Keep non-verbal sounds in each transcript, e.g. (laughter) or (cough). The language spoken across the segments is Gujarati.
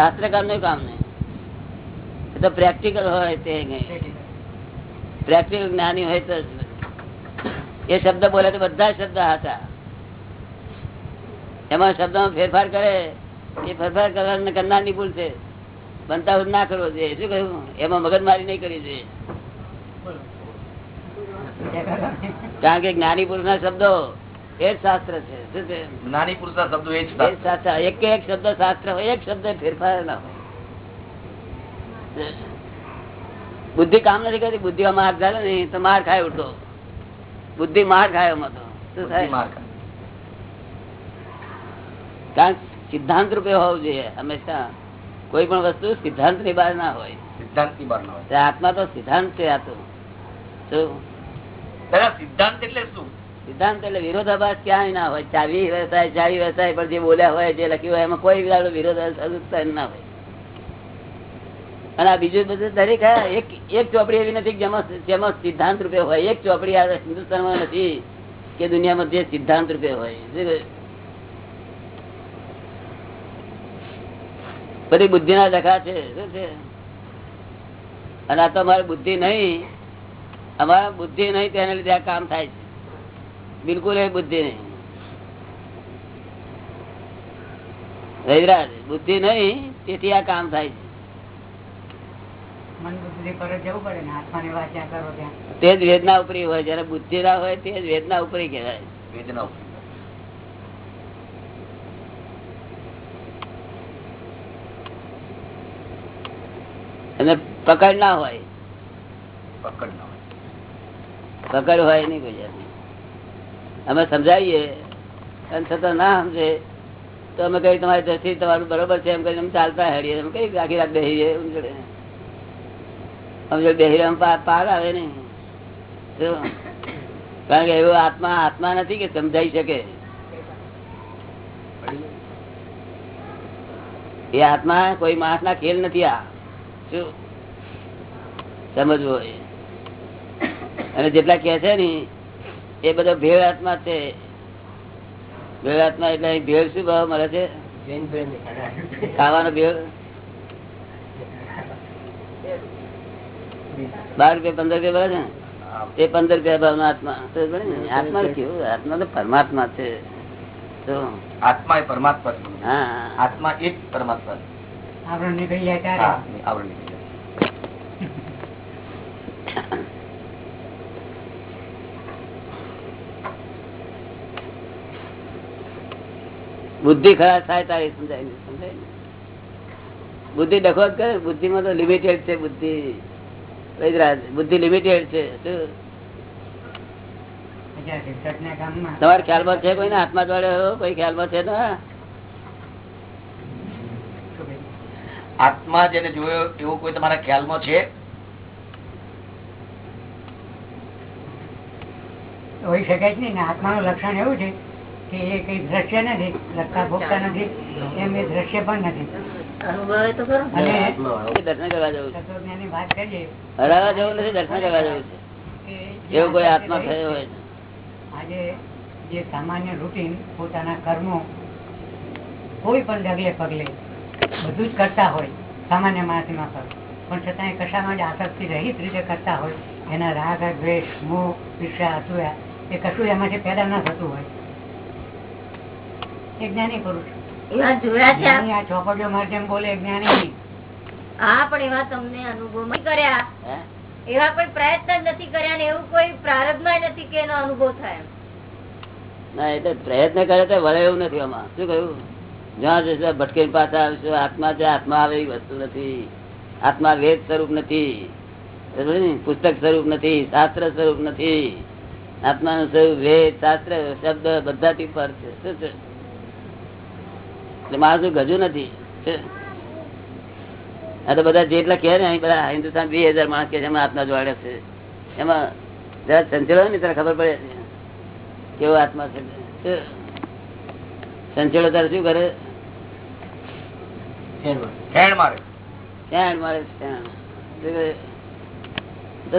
શાસ્ત્રકારનું કામ નહીં. એ તો પ્રેક્ટિકલ હોય તે પ્રેક્ટિકલ જ્ઞાની હોય તો એ શબ્દ બોલે તો બધા શબ્દ હતા એમાં શબ્દમાં ફેરફાર કરે એ ફેરફાર કરવાની કરનારની ભૂલ છે. બનતા હોય ના કરવો જોઈએ. શું કહ્યું? એમાં મગજમારી નહીં કરવી જોઈએ. કારણ કે જ્ઞાની પુરુષ ના શબ્દો એ શાસ્ત્ર છે. શું છે જ્ઞાની પુરુષ ના શબ્દો એ જ શાસ્ત્ર. શાસ્ત્ર. એક એક શબ્દ શાસ્ત્ર હોય એક શબ્દ ફેરફાર ના હોય. બુદ્ધિ કામ નથી કરતી. બુદ્ધિ માર ચાલે ને તો માર ખાય ઉઠો બુદ્ધિ માર ખાય એમાં તો. કારણ સિદ્ધાંત રૂપે હોવું જોઈએ હંમેશા. કોઈ પણ વસ્તુ સિદ્ધાંતની બહાર ના હોય. સિદ્ધાંતની બહાર ના હોય. આત્મા તો સિદ્ધાંત છે આ તો. સિદ્ધાંત એટલે શું? સિદ્ધાંત એટલે વિરોધાભાસ ક્યાંય ના હોય. ચાવી વ્યવસાય ચાવી વ્યવસાય પણ જે બોલ્યા હોય, જે લખ્યું હોય, એમાં કોઈ વિરોધાભાસ ના હોય. અને આ બીજું બધું દરેક એક એક ચોપડી એવી નથી જેમાં સિદ્ધાંત રૂપે હોય. એક ચોપડી આ હિન્દુસ્તાનમાં નથી કે દુનિયામાં જે સિદ્ધાંત રૂપે હોય. બધી બુદ્ધિ ના દખા છે. શું છે? અને આ તો અમારી બુદ્ધિ નહીં. અમારા બુદ્ધિ નહીં, તેને લીધે આ કામ થાય છે. બિલકુલ એ બુદ્ધિ નહીં. રવિરાજ બુદ્ધિ નહીં તેથી આ કામ થાય છે. મન બુદ્ધિ પર જ જવું પડે ને? આત્માની વાત જ્યાં કરો ત્યાં. તે જ વેદના ઉપરી હોય જયારે બુદ્ધિ ના હોય તે જ વેદના ઉપરી કહેવાય. વેદના અને પકડ ના હોય. પકડ ના હોય. પકડ હોય નહીં કોઈ જાતની. અમે સમજાવીએ અને છતાં ના સમજે, તો અમે કઈ તમારી દ્રષ્ટિ તમારું બરોબર છે, એમ કહીને અમે ચાલતા હેડીએ અમે કઈ આખી રાત બેસી જઈએ એમ જોડે? અમે જો બેસી પાર આવે નહીં કારણ કે એવો આત્મા આત્મા નથી કે સમજાઈ શકે. એ આત્મા કોઈ માણસ ના ખેલ નથી આ. શું? સમજવું અને જેટલા કે છે ને એ બધો ભેળ આત્મા છે. ભેળ આત્મા એટલે ભેળ શું ભાવ મળે છે? ખાવાનો ભેળ? બાર રૂપિયા પંદર રૂપિયા મળે છે એ પંદર રૂપિયા ભાવ આત્મા. તો ભલે ને, આત્મા કેવું? આત્મા તો પરમાત્મા છે. તો આત્મા એ પરમાત્મા છે. હા. આત્મા એ જ પરમાત્મા છે. આવરણ નીકળી જાય આવરણ નીકળી જાય. (laughs) બુદ્ધિ ખરાબ થાય તારી સમજાય ને સમજાય ને? બુદ્ધિ ડખો જ કરે બુદ્ધિ માં તો લિમિટેડ છે બુદ્ધિ. બુદ્ધિ લિમિટેડ છે તમારા ખ્યાલમાં છે કોઈ હાથમાં જોડે કોઈ ખ્યાલમાં છે કહ્યું? આત્મા જેને જોયો એવો કોઈ તમારા ખ્યાલમાં છે? હોય શકે જ નહીં ને આત્માનું લક્ષણ એવું છે. કે એ કઈ દ્રશ્ય નથી લખતા ભોગતા નથી એમ એ દ્રશ્ય પણ નથી. અને દર્શન કરવા જવું છે. તત્વજ્ઞાનની વાત કરીએ. હરાવા જવું નથી દર્શન કરવા જવું છે. કે એવો કોઈ આત્મા થયો હોય તો. આજે જે સામાન્ય રૂટીન પોતાના કર્મો કોઈ પણ ડગલે પગલે બધું જ કરતા હોય સામાન્ય માણસમાં પર પણ છતાં કશામાં જ આસક્તિ રહિત રીતે કરતા હોય. એના રાગ દ્વેષ મોહ ઈર્ષા અસૂયા એ કશું એમાંથી પેદા ન થતું હોય. જ્ઞાની પુરુષ. એવા જોયા છે જ્ઞાની આ ચોપડીઓ મારે જેમ બોલે જ્ઞાની. હા પણ એવા તમને અનુભવ કર્યા? એવા કોઈ પ્રયત્ન જ નથી કર્યા ને એવું કોઈ પ્રારબ્ધ નથી કે એનો અનુભવ થાય? ના એટલે પ્રયત્ન કરે તો વળે એવું નથી આમાં. શું કહ્યું? જ્યાં જશે ભટકે પાછા આવશે. આત્મા છે આત્મા આવે એવી વસ્તુ નથી. આત્મા વેદ સ્વરૂપ નથી. પુસ્તક સ્વરૂપ નથી શાસ્ત્ર સ્વરૂપ નથી. આત્માનું સ્વરૂપ વેદ શાસ્ત્ર શબ્દ બધાથી પર છે. શું છે? એટલે માણસ ગજુ નથી. આ તો બધા જેટલા કહે ને બધા હિન્દુસ્તાન બે હજાર માણસ કે છે એમાં આત્મા જોડે છે. એમાં જરા સંચેલો હોય ને ત્યારે ખબર પડે કેવો આત્મા છે. શું? તારે શું કરે?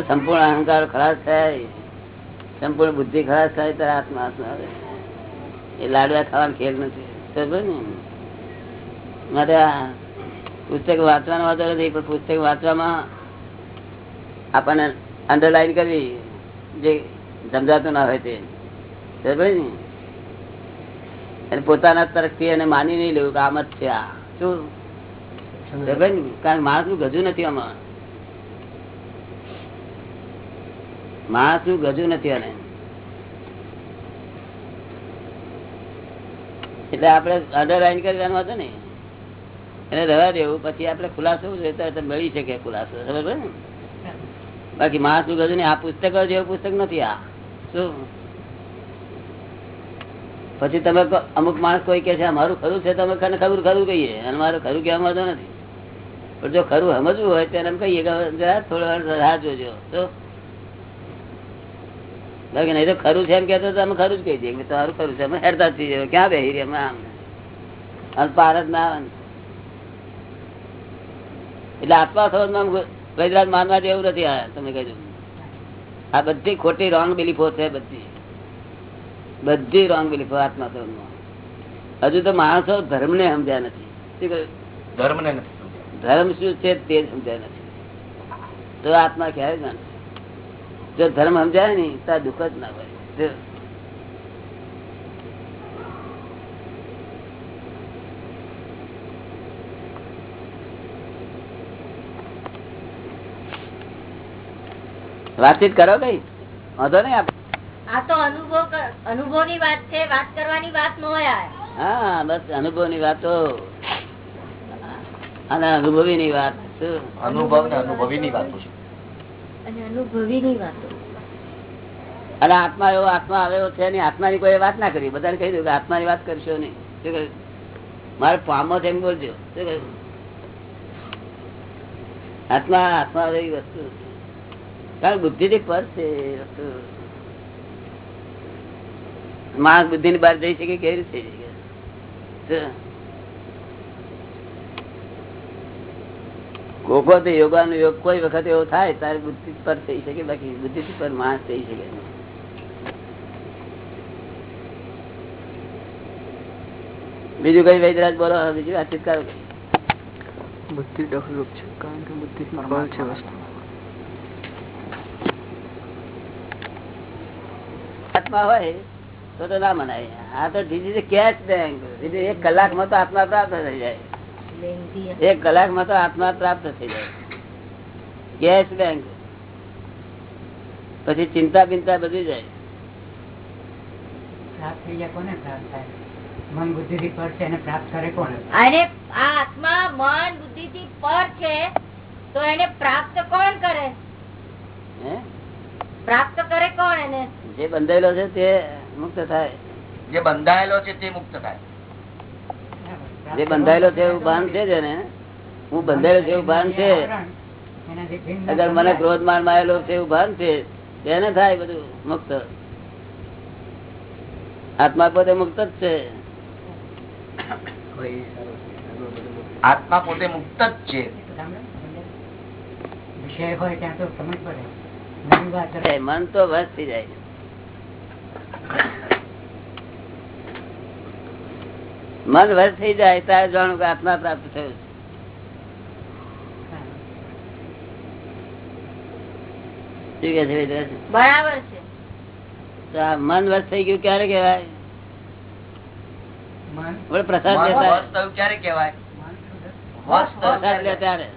સંપૂર્ણ અહંકાર ખલાસ થાય. સંપૂર્ણ બુદ્ધિ ખલાસ થાય ત્યારે આત્મા આત્મા આવે. એ લાડવા ખાવાનું ખેલ નથી. ને? માટે પુસ્તક વાંચવાનો વાંધો નથી, પણ પુસ્તક વાંચવામાં આપણને અંડરલાઈન કરવી જે સમજાતું ના હોય તે. પોતાના તરફથી એને માની નહીં લેવું કે આમ જ છે આ. શું? કારણ માણસનું ગજુ નથી આમાં. માણસનું ગજુ નથી એને એટલે આપણે અંડરલાઈન કરવાનું હતું ને. એને રહેવા દેવું, પછી આપણે ખુલાસો મળી શકે ખુલાસો બરાબર ને? બાકી માણસનું ગજુ નહીં આ પુસ્તક જેવું પુસ્તક નથી આ. શું? પછી તમે અમુક માણસ કોઈ કે છે અમારું ખરું છે તમે ખરું ખરું ખરું કહીએ. અને મારું ખરું કહેવા માંગતો નથી. પણ જો ખરું સમજવું હોય, તો એમ કહીએ કે થોડો રાહ જોજો. તો બાકી નહીં તો ખરું છે એમ કહેતો તો અમે ખરું જ કહી દઈએ તમારું ખરું છે. અમે હેરતા જ છીએ, ક્યાં બેસી રહ્યા, અમે આમ. પાર જ ના આવે ને. એટલે આત્મા સમજમાં વૈદરાજ માનવા જેવું નથી આ તમે કહ્યું આ બધી ખોટી રોંગ બિલીફો છે બધી. બધી રોંગ બિલીફો આત્મા સમજમાં હજુ તો માણસો ધર્મ ને સમજ્યા નથી. ધર્મ ને નથી ધર્મ શું છે તે સમજ્યા નથી. તો આત્મા ક્યારે જાણ જો ધર્મ સમજાય ને તો દુઃખ જ ના હોય. વાતચીત કરો કઈ? વાંધો નહીં આપ આ તો અનુભવ કર- અનુભવની વાત છે વાત કરવાની વાત ન હા બસ અનુભવની વાતો. અને અનુભવી ની વાત અનુભવ ને અનુભવીની વાતો છે. અને અનુભવીની વાતો. અને આત્મા એવો આત્મા આવેલો છે નહીં આત્માની કોઈ વાત ના કરી. બધાને કહી દઉં કે આત્માની વાત કરશો નહીં. શું કહ્યું? મારે પામો છે એમ બોલજો. શું કહ્યું? આત્મા આત્મા એવી વસ્તુ. કારણ બુદ્ધિ થી પર છે. માણસ બુદ્ધિ ની બહાર જઈ શકે કેવી રીતે? કોકો તો યોગાનો યોગ કોઈ વખત એવો થાય, તારે બુદ્ધિ પર થઈ શકે, બાકી બુદ્ધિ પર માણસ થઈ શકે બીજું કઈ વૈદરાજ બોલો બીજું વાતચીત કરો. બુદ્ધિ ડફરૂપ છે, કારણ કે બુદ્ધિ છે વસ્તુ આત્મા હોય તો તો ના મનાય. આ તો કેશ બેંક એક કલાકમાં તો આત્મા પ્રાપ્ત થઈ જાય. એક કલાકમાં તો આત્મા પ્રાપ્ત થઈ જાય. કેશ બેંક પછી ચિંતા બિંતા બધી જાય. પ્રાપ્ત થઈ જાય કોને પ્રાપ્ત થાય? મન બુદ્ધિ થી પર છે એને પ્રાપ્ત કરે કોણ અને આ આત્મા મન બુદ્ધિ થી પર છે તો એને પ્રાપ્ત કોણ કરે? હે? પ્રાપ્ત કરે કોણ એને? જે બંધાયેલો છે તે મુક્ત થાય. જે બંધાયેલો છે તે મુક્ત થાય. જે બંધાયેલો છે એવું ભાન છે જેને હું બંધાયેલો છે એવું ભાન છે. અગર મને ક્રોધ માર માયેલો છે એવું ભાન છે તેને થાય બધું મુક્ત. આત્મા પોતે મુક્ત જ છે. આત્મા પોતે મુક્ત જ છે. વિષય હોય ત્યાં તો સમજ પડે. નવી વાત એ મન તો વસ થઈ જાય. મન વસ થઈ જાય ત્યારે જાણું કે આત્મા પ્રાપ્ત થયું છે. બરાબર મન વસ થઈ ગયું ક્યારે કેવાય પ્રસાદ લેતા ક્યારે લે ત્યારે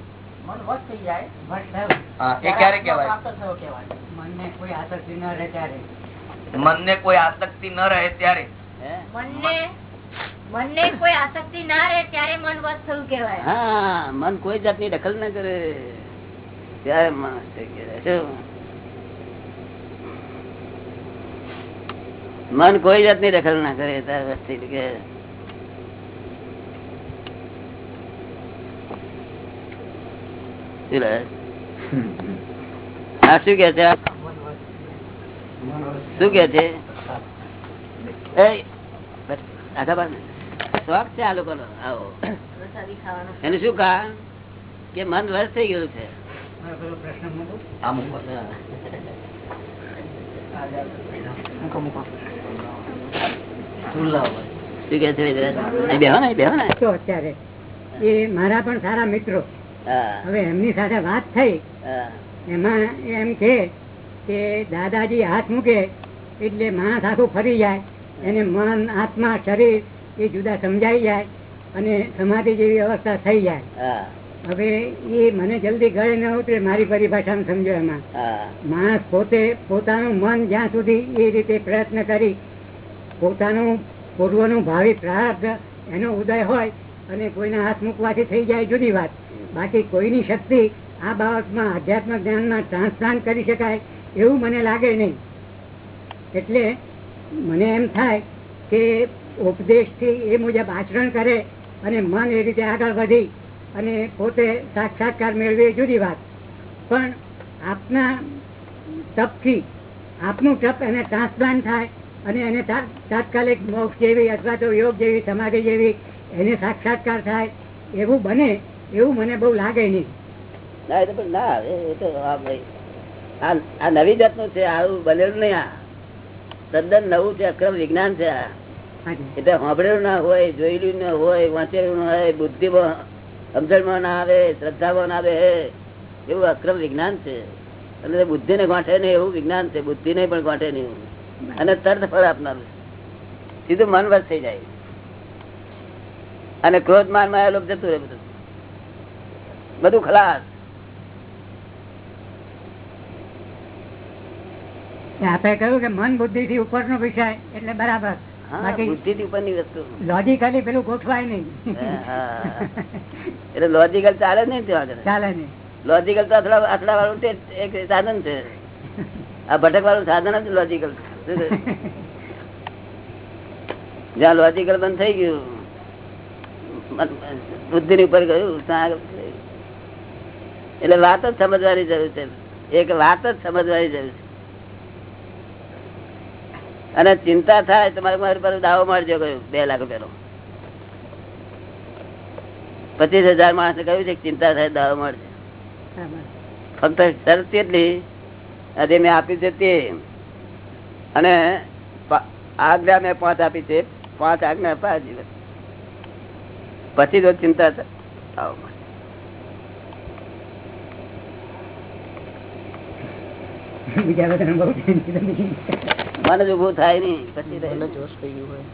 એ ક્યારે ન કોઈ આસક્તિ ન રહે. ત્યારે હે? મનને મનને કોઈ આસક્તિ ન રહે ત્યારે મન મન કોઈ જાતની દખલ ના કરે. ત્યારે? મન કોઈ જાતની દખલ ના કરે ત્યારે વસ્તી કે શું શું કે છે? આ? શું કે છે. શોખ છે આ લોકોનો? આવો. એનું શું કારણ કે મન વસ થઈ ગયું છે. મારો કે પણ સારા મિત્રો. હવે એમની સાથે વાત થઈ. એમાં એમ છે કે દાદાજી હાથ મૂકે એટલે માણસ આખું ફરી જાય. એને મન આત્મા શરીર એ જુદા સમજાઈ જાય અને સમાધિ જેવી અવસ્થા થઈ જાય. હવે એ મને જલ્દી ગળે ન ઉતરે મારી પરિભાષામાં સમજો એમાં. માણસ પોતે પોતાનું મન જ્યાં સુધી એ રીતે પ્રયત્ન કરી પોતાનું પૂર્વનું ભાવિ પ્રાર્થ એનો ઉદય હોય અને કોઈના હાથ મૂકવાથી થઈ જાય જુદી વાત. બાકી કોઈની શક્તિ આ બાબતમાં આધ્યાત્મિક જ્ઞાનમાં ટ્રાન્સપ્લાન્ટ કરી શકાય એવું મને લાગે નહીં. એટલે મને એમ થાય કે ઉપદેશથી એ મુજબ આચરણ કરે અને મન એ રીતે આગળ વધી અને પોતે સાક્ષાત્કાર મેળવે જુદી વાત. પણ આપના તપથી આપનું તપ એને ટ્રાન્સપ્લાન્ટ થાય અને એને તાત્કાલિક મોક્ષ જેવી અથવા તો યોગ જેવી, સમાધિ જેવી એને સાક્ષાત્કાર થાય એવું બને એવું મને બહુ લાગે નહીં. ના, એ તો ના, એ તો હા ભાઈ. આ નવી જાતનું છે આવું બનેલું નહીં આ. તદ્દન નવું છે અક્રમ વિજ્ઞાન છે આ. એટલે સાંભળેલું ના હોય જોયેલું ના હોય વાંચેલું ના હોય બુદ્ધિમાં સમજણમાં ના આવે શ્રદ્ધામાં ના આવે એવું અક્રમ વિજ્ઞાન છે. અને બુદ્ધિ ને ગાંઠે નહીં એવું વિજ્ઞાન છે. બુદ્ધિને પણ ગાંઠે નહીં. અને તરત ફળ આપનારું સીધું મન વસ થઈ જાય. અને ક્રોધ માનમાં લોક જતું રહે બધું. બધું ખલાસ. કે કહ્યું કે મન બુદ્ધિ થી ઉપરનો વિષય એટલે બરાબર. લોજિકલી પેલું ગોઠવાય નહીં. એટલે લોજિકલ ચાલે નહીં ત્યાં ચાલે નહીં. લોજિકલ તો અથડા અથડા વાળું એક સાધન છે. આ ભટક વાળું સાધન જ લોજિકલ જ્યાં લોજિકલ બંધ થઈ ગયું બુદ્ધિ ની ઉપર ગયું. એટલે વાત જ સમજવાની જરૂર છે. એક વાત જ સમજવાની જરૂર છે. અને ચિંતા થાય તમારે મારી પર દાવો મારજો કહ્યું, બે લાખ રૂપિયાનો. પચીસ હજાર માણસે કહ્યું છે ચિંતા થાય દાવો મળશે ફક્ત શરત એટલી આ જે મેં આપી છે તે. અને આજ્ઞા મેં પાંચ આપી છે, પાંચ આજ્ઞા પાછી પછી તો ચિંતા થ- આવો. બીજા બધા બહુ મને જ ઉભું થાય નહીં પછી જોશ થઈ ગયું હોય.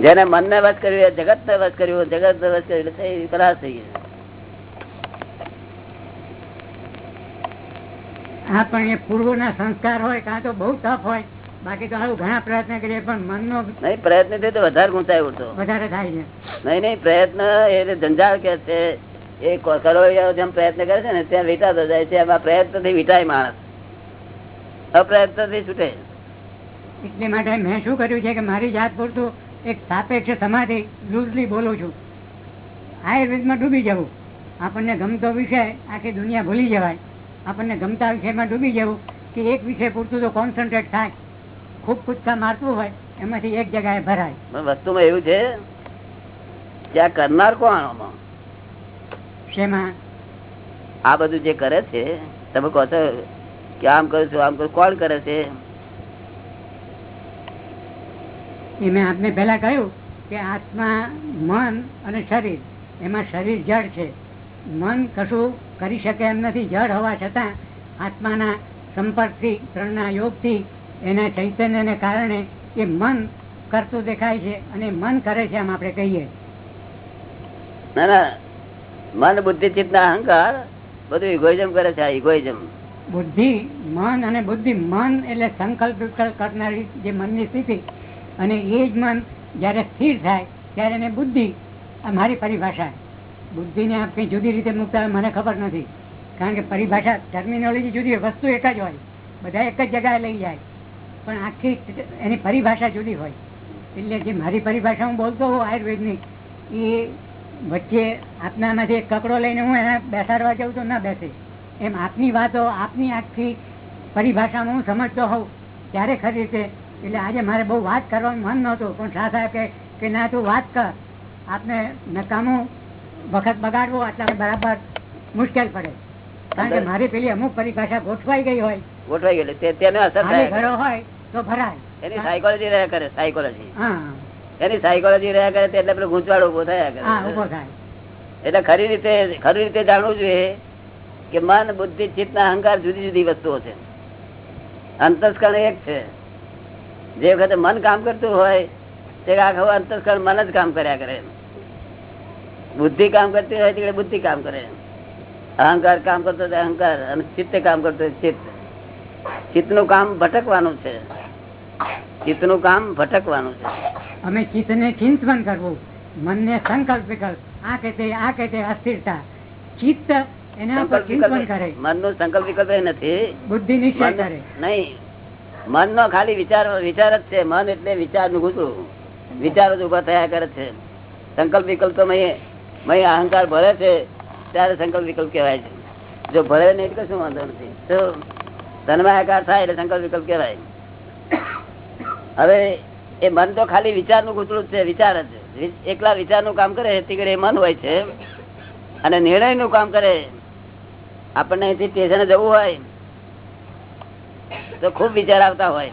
જેને મન ને વસ કર્યું જગત ને વસ કર્યું જગત ને વસ કર્યું એટલે થઈ ગયું હા પણ એ પૂર્વના સંસ્કાર હોય કાં તો બહુ ટફ હોય. બાકી તો ઘણા પ્રયત્ન કરીએ પણ મનનો નહીં પ્રયત્નથી તો વધારે ગુંચાઈ ઉઠતો વધારે થાય છે. નહીં નહીં પ્રયત્ન એ જંજાળ કે છે એ કો- કરોડિયાઓ જેમ પ્રયત્ન કરે છે ને ત્યાં વીટાતો જાય છે એમાં પ્રયત્નથી વીટાય માણસ. અપ્રયત્નથી છૂટે. એટલે માટે મેં શું કર્યું છે કે મારી જાત પૂરતું એક સાપેક્ષ સમાધિ લૂઝલી બોલું છું. આયુર્વેદમાં ડૂબી જવું. આપણને ગમતો વિષય આખી દુનિયા ભૂલી જવાય. આપણને ગમતા વિષયમાં ડૂબી જવું કે એક વિષય પૂરતું તો કોન્સન્ટ્રેટ થાય. ખૂબ કૂદકા મારતું હોય એમાંથી એક જગ્યાએ ભરાય. વસ્તુમાં એવું છે કે આ કરનાર કોણ શેમાં? આ બધું જે કરે છે તમે કહો છો કે આમ કરું છું આમ કરું કોણ કરે છે? એ મેં આપને પહેલા કહ્યું કે આત્મા મન અને શરીર એમાં શરીર જળ છે. મન કશું કરી શકે એમ નથી જળ હોવા છતાં આત્માના સંપર્કથી યોગ યોગથી એના ચૈતન્યને કારણે એ મન કરતું દેખાય છે અને મન કરે છે એમ આપણે કહીએ. ના ના. મન બુદ્ધિ ચિત્ત અહંકાર બધું ઇગોઇઝમ કરે છે ઇગોઇઝમ બુદ્ધિ મન અને બુદ્ધિ મન એટલે સંકલ્પ કરનારી જે મનની સ્થિતિ. અને એ જ મન જ્યારે સ્થિર થાય ત્યારે એને બુદ્ધિ આ મારી પરિભાષા. બુદ્ધિને આપ કંઈ જુદી રીતે મૂકતા હોય મને ખબર નથી. કારણ કે પરિભાષા ટર્મિનોલોજી જુદી વસ્તુ એક જ હોય. બધા એક જ જગ્યાએ લઈ જાય. પણ આખી એની પરિભાષા જુદી હોય. એટલે જે મારી પરિભાષા હું બોલતો હોઉં આયુર્વેદની એ વચ્ચે આપનામાંથી એક કકડો લઈને હું એને બેસાડવા જાઉં તો ના બેસે. એમ આપની વાતો આપની આખી પરિભાષામાં હું સમજતો હોઉં ત્યારે ખરી રીતે. એટલે આજે મારે બહુ વાત કરવાનું મન નહોતું પણ શાહ સાહેબ કે ના તું વાત કર. આપને નકામું વખત બગાડવો આટલા બરાબર મુશ્કેલ પડે. કારણ કે મારી પેલી અમુક પરિભાષા ગોઠવાઈ ગઈ હોય. ગોઠવાઈ ગયેલી તેને અસર થાય. હોય તો ભરાય. એની સાયકોલોજી રહ્યા કરે સાયકોલોજી એની સાયકોલોજી રહ્યા કરે એટલે પેલો ગૂંચવાડો ઊભો થયા કરે. એટલે ખરી રીતે ખરી રીતે જાણવું જોઈએ કે મન બુદ્ધિ ચિત્ત અહંકાર જુદી જુદી વસ્તુઓ છે. અંતસ્કરણ એક છે. જે વખતે મન કામ કરતું હોય તે આખું અંતસ્કરણ મન જ કામ કર્યા કરે. બુદ્ધિ કામ કરતી હોય તે બુદ્ધિ કામ કરે. અહંકાર કામ કરતો હોય અહંકાર અને ચિત્ત કામ કરતો હોય ચિત્ત. ચિત્તનું કામ ભટકવાનું છે. ચિત્તનું કામ ભટકવાનું છે. અમે ચિત્તને ચિંતન કરવું. મનને સંકલ્પ વિકલ્પ આ કે તે આ કે તે અસ્થિરતા. ચિત્ત એના પર ચિંતન કરે. મન નો સંકલ્પ વિકલ્પ એ નથી. બુદ્ધિ નિશ્ચય કરે. નહીં. મન નો ખાલી વિચાર વિચાર જ છે. મન એટલે વિચારનું ઘૂંટડું વિચારો જ ઊભા થયા કરે છે. સંકલ્પ વિકલ્પ તો મય મય અહંકાર ભરે છે. ત્યારે સંકલ્પ વિકલ્પ કહેવાય છે. જો ભરે નહીં તો શું વાંધો નથી. તો તન્માયાકાર થાય એટલે સંકલ્પ વિકલ્પ કહેવાય. હવે એ મન તો ખાલી વિચારનું કૂતરું જ છે, વિચાર જ એકલા વિચારનું કામ કરે એ મન હોય છે. અને નિર્ણયનું કામ કરે, આપણને અહીંથી સ્ટેશને જવું હોય, તો ખૂબ વિચાર આવતા હોય.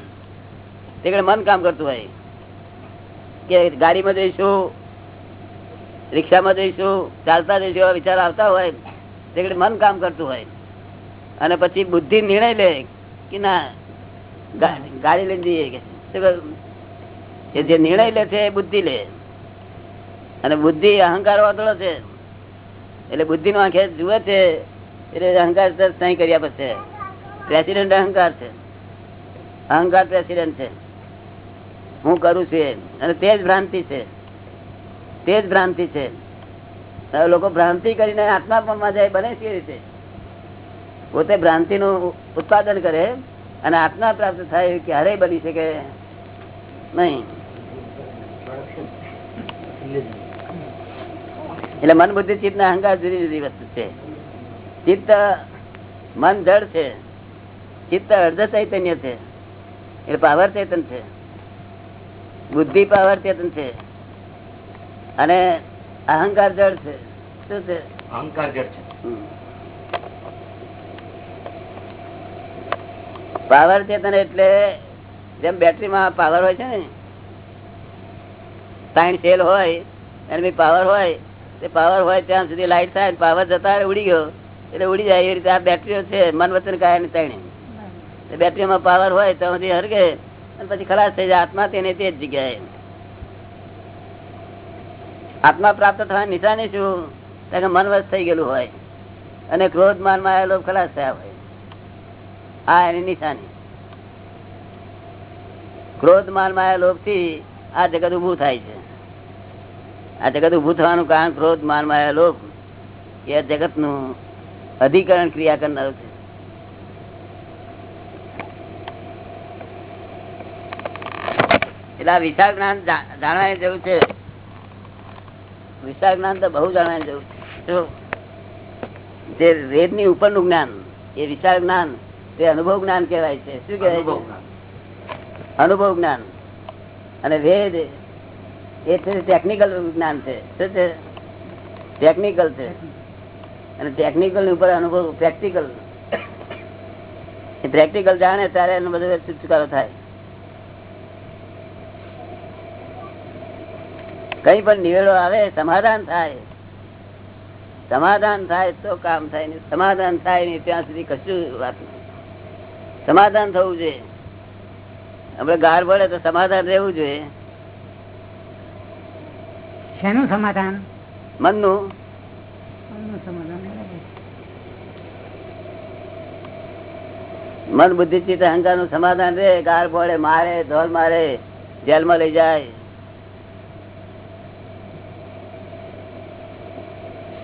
તે મન કામ કરતું હોય. કે ગાડીમાં જઈશું, રિક્ષામાં જઈશું, ચાલતા જઈશું એવા વિચાર આવતા હોય. તે મન કામ કરતું હોય. અને પછી બુદ્ધિ નિર્ણય લે કે ના ગાડી લઈને જઈએ કે? એ જે નિર્ણય લે છે એ બુદ્ધિ લે. અને બુદ્ધિ અહંકાર વાતળો છે. એટલે બુદ્ધિ નો આંખે જુએ છે, એટલે અહંકાર સહી કર્યા પછી. પ્રેસિડેન્ટ અહંકાર છે. અહંકાર પ્રેસિડેન્ટ છે. હું કરું છું અને તે જ ભ્રાંતિ છે. તે જ ભ્રાંતિ છે. લોકો ભ્રાંતિ કરીને આત્માત્મામાં જાય, બને છે રીતે. પોતે ભ્રાંતિ નું ઉત્પાદન કરે અને આત્મા પ્રાપ્ત થાય ક્યારેય બની શકે નહીં. એટલે મન બુદ્ધિ ચિત્ત ના અહંકાર જુદી જુદી વસ્તુ છે. ચિત્ત મન જળ છે. ચિત્ત અર્ધ ચૈતન્ય છે. એટલે પાવર ચેતન છે. બુદ્ધિ પાવર ચેતન છે. અને અહંકાર જળ છે. શું છે? અહંકાર જળ છે. પાવર ચેતન એટલે જેમ બેટરીમાં પાવર હોય છે ને સાઈન સેલ હોય એની પાવર હોય તે પાવર હોય ત્યાં સુધી લાઈટ થાય પાવર જતા ઉડી ગયો એટલે ઉડી જાય એ રીતે આ બેટરીઓ છે મન વચન કાયા ની ત્રણે બેટરીમાં પાવર હોય ત્યાં સુધી હરગે અને પછી ખલાસ થઈ જાય આત્મા તેને તે જ જગ્યાએ. આત્મા પ્રાપ્ત થવાની નિશાની શું? કારણ કે મન વશ થઈ ગયેલું હોય અને ક્રોધ માનમાં આવેલો ખલાસ થયા હોય. આ એની નિશાની. ક્રોધ માન માયા લોભથી આ જગત ઉભું થાય છે. આ જગત ઉભું થવાનું કારણ ક્રોધ માન માયા લોભ એ જગતનું અધિકરણ ક્રિયા કરનારું છે. એટલે આ વિશાળ જ્ઞાન જાણવાની જરૂર છે. વિશાળ જ્ઞાન તો બહુ જાણવાની જરૂર છે. જો વેદની ઉપરનું જ્ઞાન, એ વિશાળ જ્ઞાન, તે અનુભવ જ્ઞાન કહેવાય છે. શું કહેવાય છે? અનુભવ જ્ઞાન. અને વેદ એ ટેકનિકલ જ્ઞાન છે. શું છે? ટેકનિકલ છે. અને ટેકનિકલ ઉપર અનુભવ પ્રેક્ટિકલ પ્રેક્ટિકલ જાણે ત્યારે એનો બધો છુટકારો થાય. કઈ પણ નિવેડો આવે, સમાધાન થાય. સમાધાન થાય તો કામ થાય નહીં. સમાધાન થાય નહીં ત્યાં સુધી કશું વાત નહીં. સમાધાન થવું જોઈએ. આપણે ગાર પડે તો સમાધાન રહેવું જોઈએ. શેનું સમાધાન? મનનું. મન બુદ્ધિ ચિત્ત અહંકારનું સમાધાન રે ગાર પડે મારે ધોલ મારે જેલમાં લઈ જાય.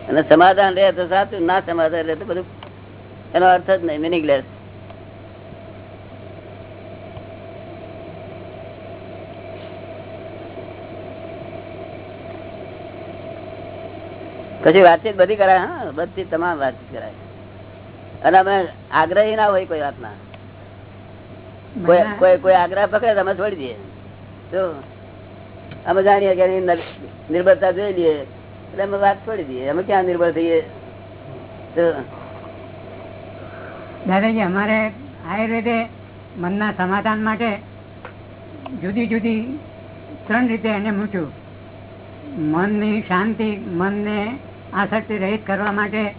અને સમાધાન રહે તો સાચું ના સમાધાન રહે તો બધું એનો અર્થ જ નહીં મિનિંગલેસ. પછી વાતચીત બધી કરાય હા બધી તમામ વાતચીત કરાય. અને અમે આગ્રહી ના હોય કોઈ વાતના. કોઈ આગ્રહ પકડે અમે છોડી દઈએ. તો અમે જાણીએ કે નિર્ભરતા જોઈ લઈએ. એટલે અમે વાત છોડી દઈએ. અમે ક્યાં નિર્ભર થઈએ? તો દાદાજી અમારે આયુર્વેદે મનના સમાધાન માટે જુદી જુદી ત્રણ રીતે એને મૂક્યું. મનની શાંતિ મનને આસક્તિ રહિત કરવા માટે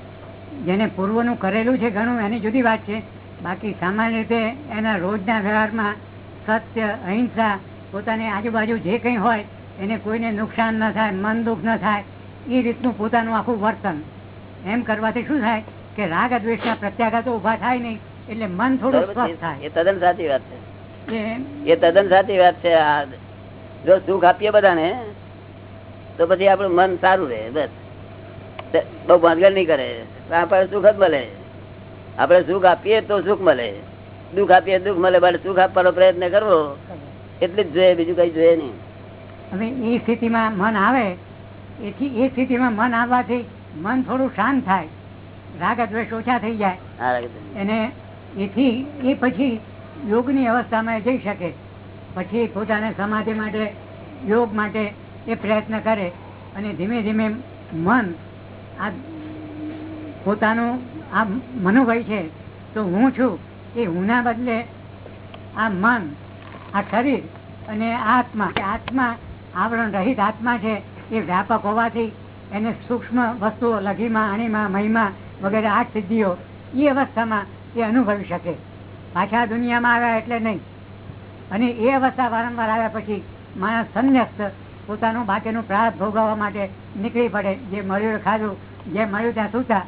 જેને પૂર્વનું કરેલું છે ઘણું એની જુદી વાત છે. બાકી સામાન્ય રીતે એના રોજના વ્યવહારમાં સત્ય અહિંસા પોતાની આજુબાજુ જે કંઈ હોય એને કોઈને નુકસાન ન થાય મન દુઃખ ન થાય એ રીતનું પોતાનું આખું વર્તન. એમ કરવાથી શું થાય કે રાગ દ્વેષના પ્રત્યાઘાતો ઊભા થાય નહીં એટલે મન થોડું સ્વસ્થ થાય. એ તદ્દન સાચી વાત છે. એ તદ્દન સાચી વાત છે. આ જો સુખ આપીએ બધાને તો પછી આપણું મન સારું રહે બસ. બહુ ભાંગલ નહીં કરે. તો આપણે સુખ જ મળે. આપણે સુખ આપીએ તો સુખ મળે. દુઃખ આપીએ દુઃખ મળે. પણ સુખ આપવાનો પ્રયત્ન કરવો એટલે જ જોઈએ બીજું કઈ જોઈએ નહીં. હવે એ સ્થિતિમાં મન આવે એથી એ સ્થિતિમાં મન આવવાથી મન થોડું શાંત થાય. રાગ દ્વેષ ઓછા થઈ જાય. એને એથી એ પછી યોગની અવસ્થામાં જઈ શકે. પછી પોતાને સમાધિ માટે યોગ માટે એ પ્રયત્ન કરે. અને ધીમે ધીમે મન આ પોતાનું આ મનોભય છે, તો હું છું, એ હુંના બદલે આ મન, આ શરીર અને આ આત્મા આત્મા આવરણ રહિત આત્મા છે, એ વ્યાપક હોવાથી એને સૂક્ષ્મ વસ્તુઓ લઘીમાં, અણીમાં, મહીમાં વગેરે આઠ સિદ્ધિઓ એ અવસ્થામાં એ અનુભવી શકે. પાછા દુનિયામાં આવ્યા એટલે નહીં. અને એ અવસ્થા વારંવાર આવ્યા પછી માણસ સંન્યસ્ત પોતાનું બાકીનું પ્રાર્થ ભોગવવા માટે નીકળી પડે, જે મળ્યું ખાધું જે મળ્યું ત્યાં સુતા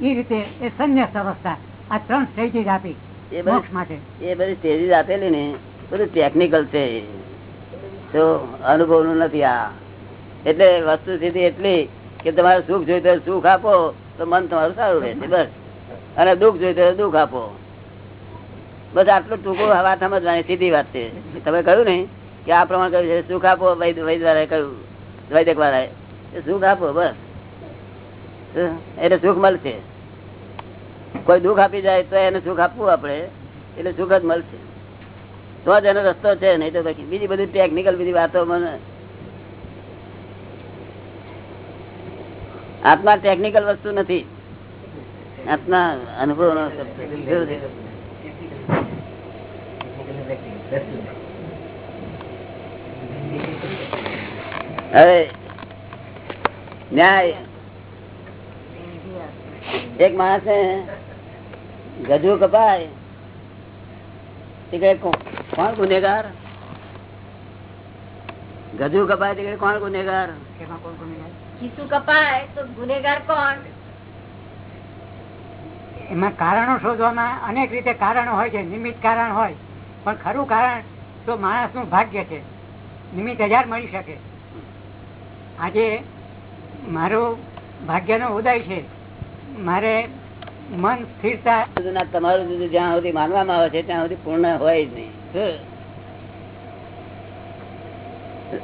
એ રીતે એ સંન્યાસ અવસ્થા આ ત્રણ સ્ટેજીસ આપી એ મોક્ષ માટે. એ બધી સ્ટેજીસ આપેલી ને બધું ટેકનિકલ છે. તો અનુભવનું નથી આ. એટલે વસ્તુ સ્થિતિ એટલી કે તમારે સુખ જોઈતો સુખ આપો તો મન તમારું સારું રહેશે બસ. અને દુઃખ જોઈતો દુઃખ આપો. બસ આટલું ટૂંકું વાત સમજવાની સીધી વાત છે. તમે કહ્યું ને કે આ પ્રમાણે કહ્યું છે સુખ આપો વૈદ વૈદવાળાએ કહ્યું વૈદક વાળાએ સુખ આપો બસ. એટલે સુખ મળશે. કોઈ દુઃખ આપી જાય તો એને સુખ આપવું આપણે. એટલે સુખ જ મળશે. તો જ એનો રસ્તો છે, નહીં તો બીજી બધી ટેકનિકલ બધી વાતો મને આત્મા ટેકનિકલ વસ્તુ નથી. આત્મા અનુભવ નો હવે ન્યાય એક માણસ ગજુ કપાય. કોણ ગુનેગાર? ગજુ કપાય કોણ ગુનેગાર? કપાય તો ગુનેગાર કોણ? એમાં કારણો શોધવામાં અનેક રીતે કારણો હોય છે નિમિત્ત કારણ હોય. પણ ખરું કારણ તો માણસનું ભાગ્ય છે. નિમિત્ત હજાર મળી શકે. આજે મારું ભાગ્યનો ઉદય છે. મારે મન સ્થિરતા તમારું જુદું જ્યાં સુધી માનવામાં આવે છે ત્યાં સુધી પૂર્ણ હોય જ નહીં.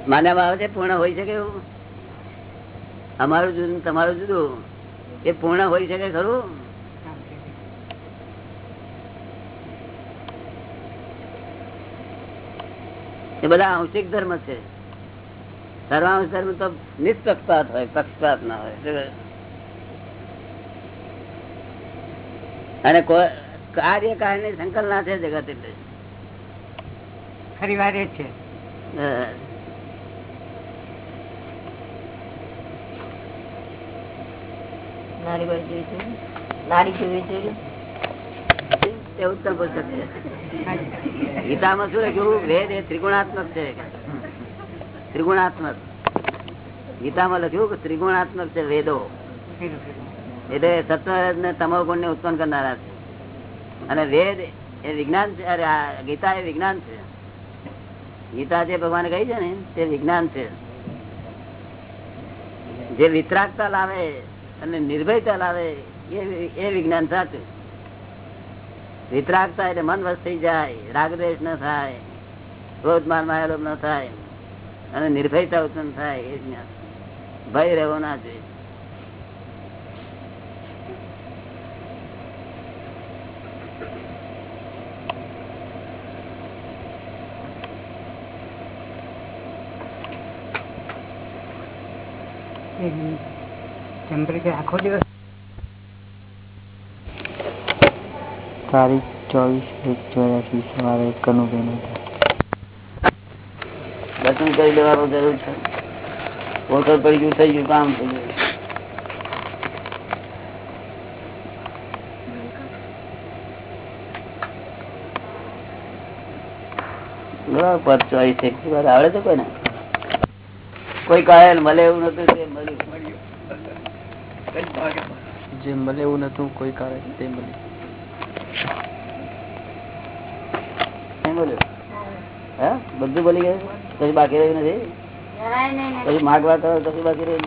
માનવામાં આવે છે પૂર્ણ હોય શકે એવું? અમારું જુદું તમારું જુદું. એ પૂર્ણ હોય શકે ખરું? એ બધા આંશિક ધર્મ છે. સર્વાંશ ધર્મ તો નિષ્પક્ષપાત હોય પક્ષપાત ના હોય શું કહે? અને કાર્ય કાળની સંકલ્પના છે જગત એટલે. ખરી વાત એ છે. ગીતામાં શું લખ્યું વેદ એ ત્રિગુણાત્મક છે. ત્રિગુણાત્મક. ગીતામાં લખ્યું કે ત્રિગુણાત્મક છે વેદો. એટલે સત્વ તમો ગુણ ને ઉત્પન્ન કરનારા છે. અને વેદ એ વિજ્ઞાન છે, અરે ગીતા એ વિજ્ઞાન છે. ગીતા જે ભગવાન કહી છે ને, તે વિજ્ઞાન છે. જે વિતરાગતા લાવે અને નિર્ભયતા લાવે એ વિજ્ઞાન સાચું વિતરાગતા એટલે મન વસ થઈ જાય, રાગદ્વેષ ન થાય ક્રોધ માન માયેલો ન થાય, અને નિર્ભયતા ઉત્પન્ન થાય એ જ્ઞાન ભય રહેવો ના જોઈએ. ટેમ્પરેચર આખો દિવસ તારીખ ચોવીસ એક ચોરાસી સવારે કનુબેન હતા. દર્શન કરી લેવાનું જરૂર છે. હોટલ પડી ગયું થઈ ગયું કામ થઈ ગયું. બરાબર, ચોઈસ ચોવીસ એક વાર આવડે છે કોઈને? કોઈ કહે મળે એવું નતું તે મળ્યું. જે મળે એવું નતું કોઈ કારણ તે મળ્યું. બધું બોલી ગયું? કઈ બાકી રહ્યું નથી. પછી માગવા કરો તો બાકી રહ્યું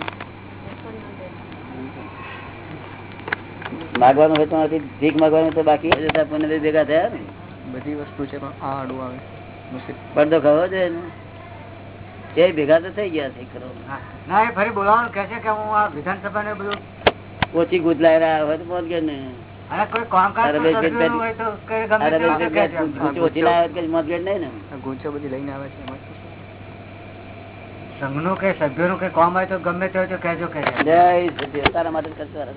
માગવાનું હોય તો નથી ભીખ માગવાનું તો બાકી. આપણને ભેગા થયા ને બધી વસ્તુ છે પણ આ આડું આવે. પડદો ખવો જોઈએ ને એ ભેગા તો થઈ ગયા છે ના એ ફરી બોલાવાનું કે છે કે હું આ વિધાનસભા ને બધું ઓછી ગુજલાઈ રહ્યા હોય તો બોલ કે ને? કે ને કામ હોય તો ગમે તે હોય તો કેજો કે તારા માટે જ કરતો રહે.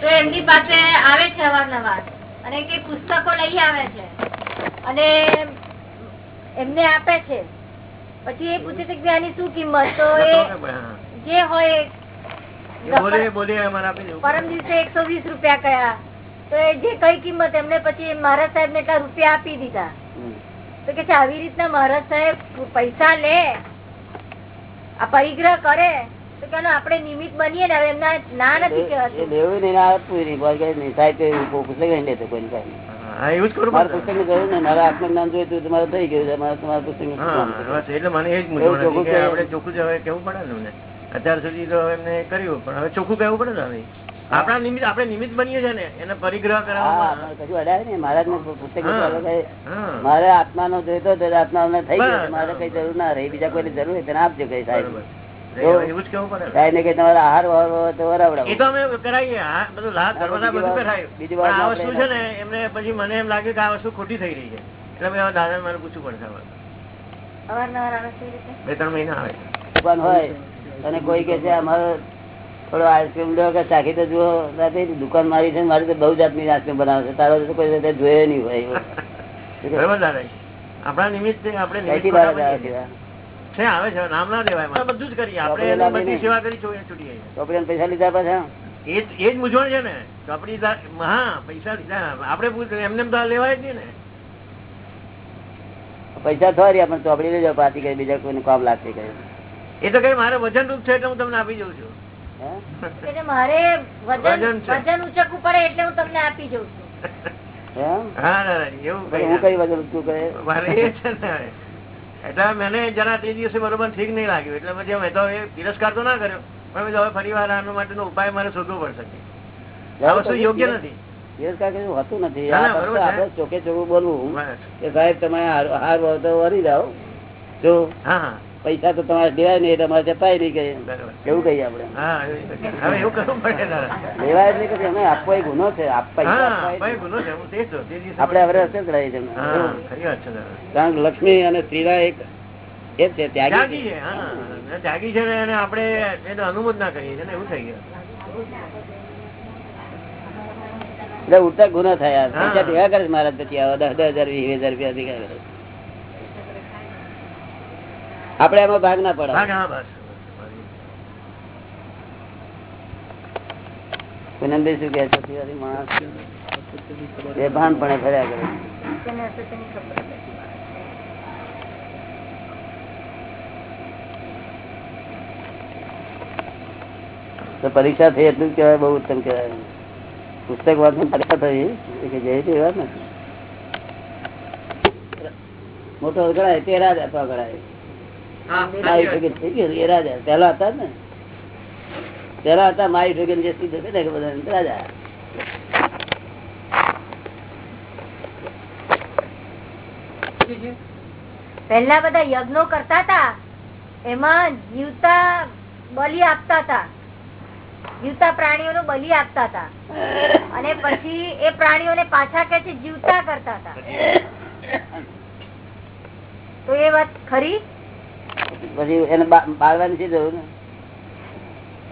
તો એમની પાસે આવે છે અવારનવાર અને કે પુસ્તકો લઈ આવે છે. અને એમને આપે છે. પછી એ પૂછે છે કે આની શું કિંમત? તો એ જે હોય પરમ દિવસે એકસો વીસ રૂપિયા કયા. તો એ જે કઈ કિંમત એમને પછી મહારાજ સાહેબ ને એટલા રૂપિયા આપી દીધા. તો કે છે આવી રીતના મહારાજ સાહેબ પૈસા લે આ પરિગ્રહ કરે આપણે નિમિત્ત બનીએ ને હવે એમના ના નથી કહેવાતું. નહીં ને નહીં તો પુસ્તક નહીં લેતો કોઈ પાસે છે. છે? આપણે ચોખ્ખું જ હવે કેવું પડે ને એમને. અત્યાર સુધી તો એમને કર્યું પણ હવે ચોખ્ખું કહેવું પડે ને હવે. આપણા નિમિત્ત આપણે નિમિત્ત બનીએ છીએ ને એને પરિગ્રહ નહીં. મહારાજનું પુસ્તક. મારે આત્મા નો જોઈતો આત્મા થઈ ગયો મારે કઈ જરૂર ના રહી. બીજા કોઈ જરૂર હોય તેને આપજો કઈ સાહેબ. ખોટી થઈ રહી છે. એટલે મેં મારે પૂછવું પડશે બે ત્રણ મહિના આવે. દુકાન હોય અને કોઈ કે છે અમારો થોડો આઈસ્ક્રીમ લો કે ચાખી તો જુઓ. દુકાન મારી છે મારી તો બહુ જાતની આઈસ્ક્રીમ બનાવે છે. તારો તો કોઈ રીતે જોયે નહીં હોય દાદા આપણા નિમિત્તે આપણે આવે છે? છે નામ ના દેવાય બધું જ કરીએ. આપણે ચોપડી બધી સેવા કરી છોડીએ છૂટીએ પૈસા લીધા પાછા? એ જ મૂંઝવણ છે ને. ચોપડી હા પૈસા લીધા. આપણે એમને લેવાય જ ને. પૈસા થોડી પણ ચોપડી લેજો પાછી કઈ બીજા કોઈને કામ લાગશે કઈ. એ તો કઈ મારે વજન રૂપ છે એટલે હું તમને આપી જઉં છું. મારે વજન વજન. ઉચકવું પડે એટલે હું તમને આપી જઉં છું. હા? એવું કઈ હું કઈ વગર તું કહે મારે એ છે ને. એટલે મને જરા તે દિવસે બરોબર ઠીક નહીં લાગ્યું. એટલે પછી મેં તો એ તિરસ્કાર તો ના કર્યો. પણ મેં હવે ફરી વાર આનો માટેનો ઉપાય મારે શોધવો પડશે આ વસ્તુ યોગ્ય નથી. તિરસ્કાર કર્યું હોતું નથી. આપણે ચોકે ચોખ્ખું બોલવું કે સાહેબ તમે હાર તો વરી જાઓ. જો હા. પૈસા તો તમારે દેવાય નહીં તમારે જપાય નહીં કઈ. એવું કહીએ આપડે જ નહીં કે અમે આપવો એ ગુનો છે આપવા આપણે હવે રસ્તે જ કરાવી છે હા ખરી વાત છે દાદા. કારણ કે લક્ષ્મી અને સ્ત્રીના એક એ છે ત્યાગી છે. અને ત્યાગી છે ને એને આપણે એને અનુમોદ ના કરીએ છીએ એવું થઈ ગયું. એટલે ઉડતા ગુના થયા. પૈસા ભેગા કરે મહારાજ પછી આવા દસ દસ હજાર વીસ હજાર રૂપિયા ભેગા કરે આપણે એમાં ભાગ ના પડે શું કે છે? માણસ ફર્યા કરે. તો પરીક્ષા થઈ એટલું જ કહેવાય બહુ ઉત્તમ કહેવાય. પુસ્તક વાંચન પરીક્ષા થઈ કે જઈ તે વાત નથી મોટો અગડાય તેરા જ અથવા ગણાય. મારી ઠોકીને થઈ ગયું એ રાજા. પેલા હતા ને. પેલા હતા મારી ઠોકીને જે સીધો છે ને બધા રાજા. પહેલા બધા યજ્ઞો કરતા હતા. એમાં જીવતા બલિ આપતા હતા. જીવતા પ્રાણીઓનો બલિ આપતા હતા. અને પછી એ પ્રાણીઓને પાછા કે છે જીવતા કરતા હતા. તો એ વાત ખરી? પછી એને બાળવાની શી જરૂર ને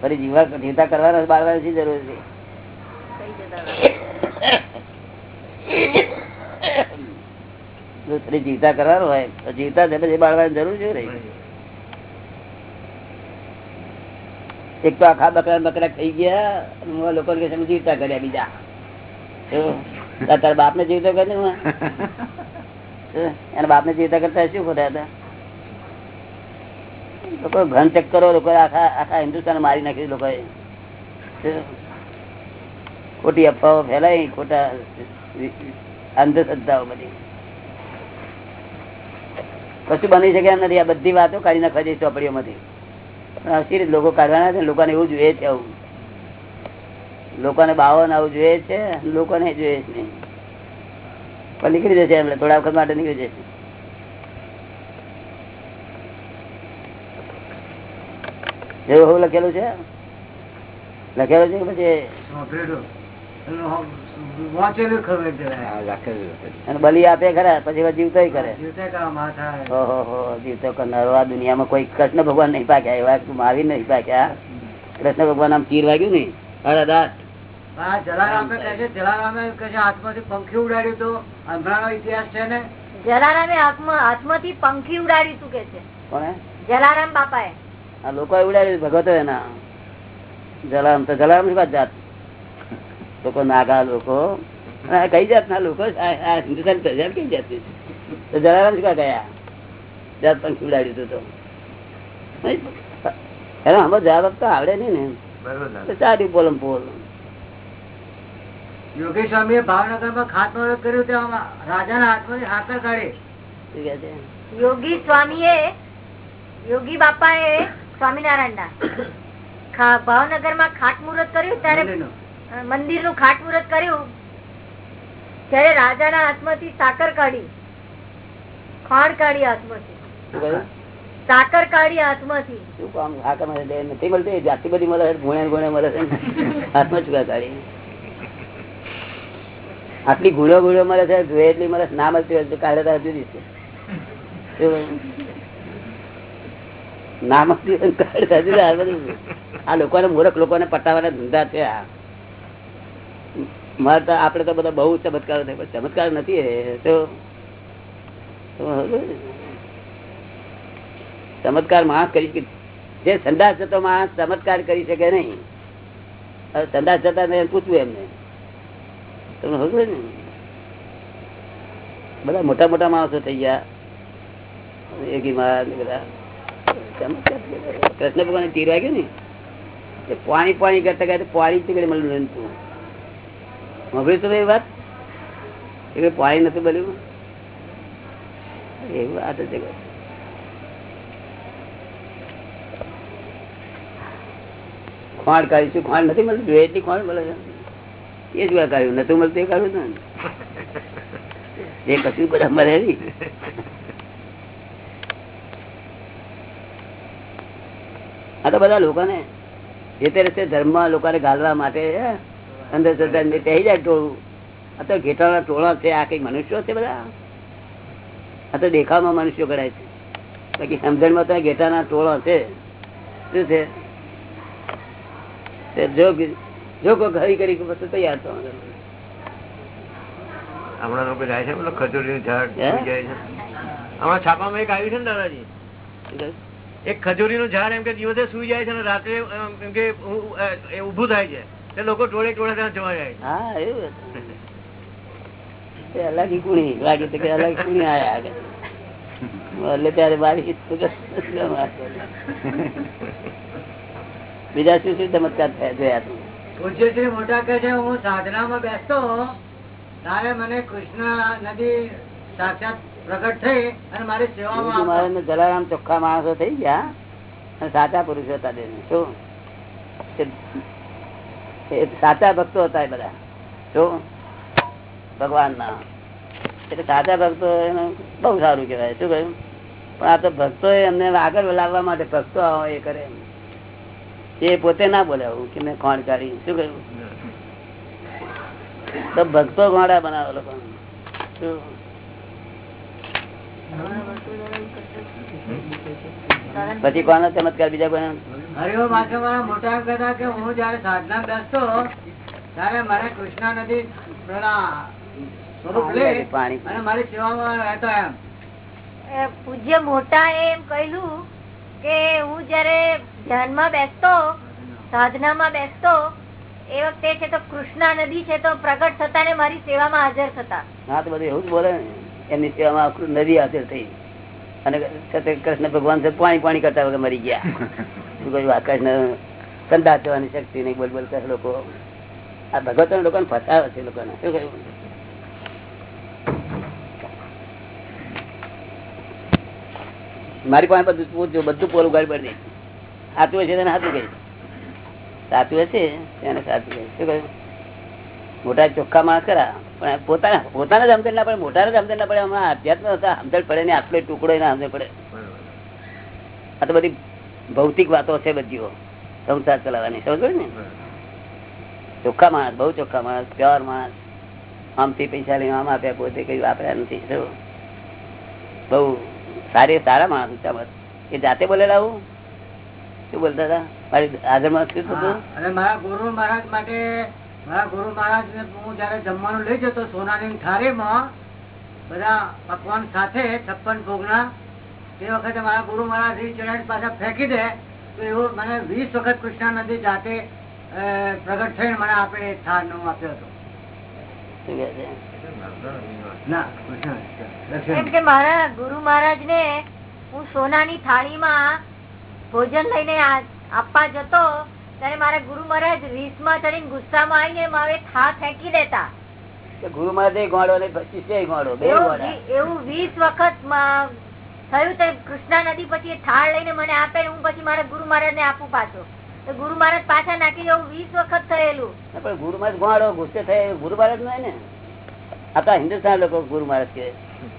ફરી જીવા જીવતા કરવાના બાળવાની શી જરૂર છે? જીવતા કરવાનું હોય, તો જીવતા છે પછી બાળવાની જરૂર છે રહી? એક તો આખા બકરા બકરા થઈ ગયા લોકો જીવતા કર્યા બીજા. તારા બાપ ને જીવતો કર્યું એના બાપ ને જીવતા કરતા શું ખોટા હતા? લોકો ઘન ચક્કરો લોકો આખા આખા હિન્દુસ્તાન મારી નાખી લોકોએ. ખોટી અફવાઓ ફેલાય, ખોટા અંધશ્રદ્ધાઓ બધી. કશું બની શકે એમ નથી. આ બધી વાતો કાઢી નાખવા જઈ ચોપડીઓમાંથી. પણ રીતે લોકો કાઢવાના છે? લોકોને એવું જોઈએ છે આવું. લોકોને બાવન આવું જોઈએ છે લોકોને જોઈએ છે નહીં. પણ નીકળી જશે એમને થોડા વખત માટે નીકળી જશે. એવું એવું લખેલું છે? લખેલું છે કે પછી? બલી આપે ખરા પછી જીવતો કરે. જીવતે કામ આ થાય ઓહો જીવતો કરનારો આ દુનિયામાં કોઈ કૃષ્ણ ભગવાન નહીં પાક્યા. એવા મહાવીર નહીં પાક્યા. કૃષ્ણ ભગવાન આમ તીર વાગ્યું ને અરે દાટ જલારામે કહે જલારામે કહે હાથમાંથી પંખી ઉડાડ્યું તો હમણાંનો ઇતિહાસ છે ને? જલારામે હાથમાં હાથમાંથી પંખી ઉડાડી તું કે છે. જલારામ જલારામ બાપાએ. આ લોકો ઉડાવી ભગવતો એના. જલારામ તો જલારામ શું જાત? લોકો નાગા લોકો. કઈ જાતના લોકો? હિન્દુસ્તાન પ્રજા કઈ જાતની? તો જલારામ શું ગયા જાત પણ ઉડાડ્યું હતું તો. એને આમાં જવાબ આપતા આવડે નહીં ને સારી બોલમ બોલ. યોગી સ્વામી ભાવનગરમાં ખાતમુહૂર્ત કર્યું ત્યાં રાજાના હાથમાંથી હાથર કાઢી. યોગી સ્વામીએ યોગી બાપાએ સ્વામિનારાયણ ના ભાવનગરમાં ખાટમુહૂર્ત કર્યું ત્યારે મંદિરનું ખાટમુહૂર્ત કર્યું. ત્યારે રાજાના હાથમાંથી સાકર કાઢી. ખાંડ કાઢી હાથમાંથી. સાકર કાઢી હાથમાંથી. શું કામ? હાકર નથી મળતી? જાતિ બધી મળે ગુણે ગુણે મળે છે. હાથમાં ચુકા કાઢી? આટલી ગુણો ગુણો મળે છે જોઈએ એટલી મળે ના મળતી હોય તો કાઢે તો જુદી છે શું? ના મળતી હોય તો કાઢે તો જુદી. આ લોકોને મૂર્ખ લોકોને પટાવાના ધંધા છે મારે આપડે તો બધા બહુ ચમત્કાર ચમત્કાર નથી ચમત્કાર માણસ કરી શકે. જે સંદાસ જતો માણસ ચમત્કાર કરી શકે નહીં. સંદાસ જતા ને પૂછવું એમને. તમને ખબર ને. બધા મોટા મોટા માણસો થઈ ગયા. એકી મહારાજ બધા. કૃષ્ણ ભગવાન તીર વાગ્યું ને? પાણી પાણી કરતા કરતા પાણી ચીકડે મળ્યું નતું સાંભળ્યું તો એ વાત? એટલે પાણી નથી બન્યું એવું વાત જગત ખાંડ કાઢીશું ખોણ નથી મળતું. જોઈએ એટલી ખોણ મળે છે. એ જ કાઢ્યું. નતું મળતું એ કાઢ્યું ને એ કશું બધા મળે નહીં આ તો બધા લોકોને જે તે રસ્તે ધર્મ લોકોને ગાલવા માટે અંધશ્રદ્ધા થઈ જાય ટોળું. આ તો ઘેટાના ટોળા છે આ કઈ મનુષ્યો છે બધા? આ તો દેખાવમાં મનુષ્યો કરાય છે. બાકી સમજણમાં તો ઘેટાના ટોળા છે. શું છે? જો જો કોઈ ઘરી કરી પછી તૈયાર થવા હમણાં લોકો જાય છે ખજૂરી ઝાડ જાય છે. હમણાં છાપામાં એક આવ્યું છે ને દાદાજી? એક ખજૂરી નું ઝાડ એમ કે દિવસે સુઈ જાય છે અને રાત્રે એમ કે ઉ- અ, એ ઊભું થાય છે. તે લોકો ટોળે ટોળે ત્યાં જોવા જાય હા એવું અલગ કુણી લાગે તો કે અલગ કુણી આયા આગળ. એટલે ત્યારે બીજા શું શું ચમત્કાર થયા જોયા તું? પૂજ્યશ્રી મોટા કહે છે હું સાધનામાં બેસતો ત્યારે મને કૃષ્ણ નદી સાક્ષાત પ્રગટ થઈ અને મારી સેવામાં મારે જલારામ ચોખ્ખા માણસો થઈ ગયા અને સાચા પુરુષો હતા બેન શું સાચા ભક્તો હતા એ બધા શું ભગવાન ના એટલે સાચા ભક્તો એનું બહુ સારું કહેવાય શું કહ્યું? પણ આ તો ભક્તો એમને આગળ લાવવા માટે ભક્તો આવો એ કરે એ પોતે ના બોલે કે મેં કોણ કાઢી શું કહ્યું? તો ભક્તો ગોળા બનાવે લોકો શું? પછી કોનો ચમત્કાર બીજા કોઈ હરિઓ માથે મારા મોટા કહેતા કે હું જયારે સાધના બેસતો ત્યારે મારે કૃષ્ણ નદી સ્વરૂપ લે પાણી. અને મારી સેવામાં રહેતો એમ. પૂજ્ય મોટા એમ કહ્યું કે હું જયારે ધ્યાનમાં બેસતો સાધનામાં બેસતો એ વખતે છે તો કૃષ્ણા નદી છે તો પ્રગટ થતા ને મારી સેવામાં હાજર થતા. હા તો બધું એવું જ બોલે ને. એમની સેવામાં આખું નદી હાજર થઈ. અને કૃષ્ણ ભગવાન પાણી પાણી કરતા વગર મરી ગયા. શું કહ્યું? આકાશ સંદાસ જવાની શક્તિ નહીં બોલ બોલ કરે લોકો. આ ભગવત લોકોને ફસાવે છે લોકોને. શું કહ્યું? મારી પાસે બધું પૂછજો, બધું પોલું ગાડી પડી દે સાચું હશે તેને સાચું કહીશ સાચું હશે તેને સાચું કહીશ શું કહ્યું? મોટા ચોખ્ખા માણસ ખરા. પણ પોતાના, પોતાને જ ના પડે, મોટાને જ સમજણ ના પડે. હમણાં અધ્યાત્મ હતા સમજણ પડે ને આટલો ટુકડો ના સમજણ પડે. આ તો બધી ભૌતિક વાતો છે બધીઓ, સંસાર ચલાવવાની. સમજો ને? ચોખ્ખા માણસ, બહુ ચોખ્ખા માણસ, પ્યોર માણસ. આમથી પૈસા લઈને આમ આપ્યા, પોતે કઈ વાપર્યા નથી. શું બહુ સારી, સારા માણસ માણસ એ જાતે બોલેલા આવું શું બોલતા હતા? મારી હાજરમાં શું થતું? અને મારા ગુરુ મહારાજ માટે મારા ગુરુ મહારાજ ને હું જયારે જમવાનું લઈ જતો સોનાની થાળીમાં બધા પકવાન સાથે છપ્પન ભોગના તે વખતે મારા ગુરુ મહારાજ ચડાવી પાછા ફેંકી દે તો એવો મને વીસ વખત કૃષ્ણા નદી જાતે પ્રગટ થઈને મને આપે થાળ નો આપ્યો હતો. મારા ગુરુ મહારાજ ને હું સોનાની થાળીમાં ભોજન લઈને આપવા જતો ત્યારે મારા ગુરુ મહારાજ રીસમાં ચડીને ગુસ્સામાં આવીને મારે થા ફેંકી દેતા. ગુરુ મહારાજ ગોળો ને શિષ્ય ગોળો? એવું ગોળા. વી- એવું વીસ વખત થયું તે કૃષ્ણા નદી પછી થાળ લઈને મને આપે હું પછી મારા ગુરુ મહારાજ ને આપું પાછો. ગુરુ મહારાજ પાછા નાખી એવું વીસ વખત થયેલું. પણ ગુરુ મહારાજ ગોળો ગુસ્સે થાય ગુરુ મહારાજ નો ને? આ હિન્દુસ્તાન લોકો ગુરુ મહારાજ કે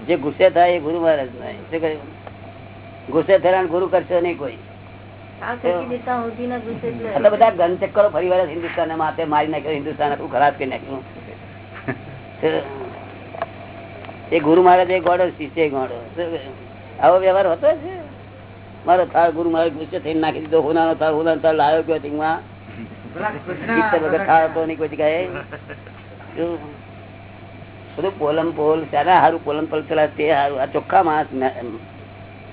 જે ગુસ્સે થાય એ ગુરુ મહારાજ નો શું કહ્યું? ગુસ્સે થયેલા ગુરુ કરશો નહીં કોઈ. તો બધા ગન ચક્કરો ફરી વાર હિન્દુસ્તાન માથે મારી નાખ્યો હિન્દુસ્તાન આખું ખરાબ કરી નાખ્યું. એ ગુરુ મહારાજ એ ગોડો શિષ્ય ગોડો. આવો વ્યવહાર હતો છે મારો થાળ ગુરુ મહારાજ ગુસ્સે થઈને નાખી દીધો હોનાનો થાળ હોનાનો થાળ લાવ્યો ગયો ટીંગમાં? થાળ હતો નહીં કોઈ જગ્યાએ. બધું પોલમ પોલ ત્યારે સારું પોલમ પોલ ચલા તે સારું આ ચોખ્ખા માણસ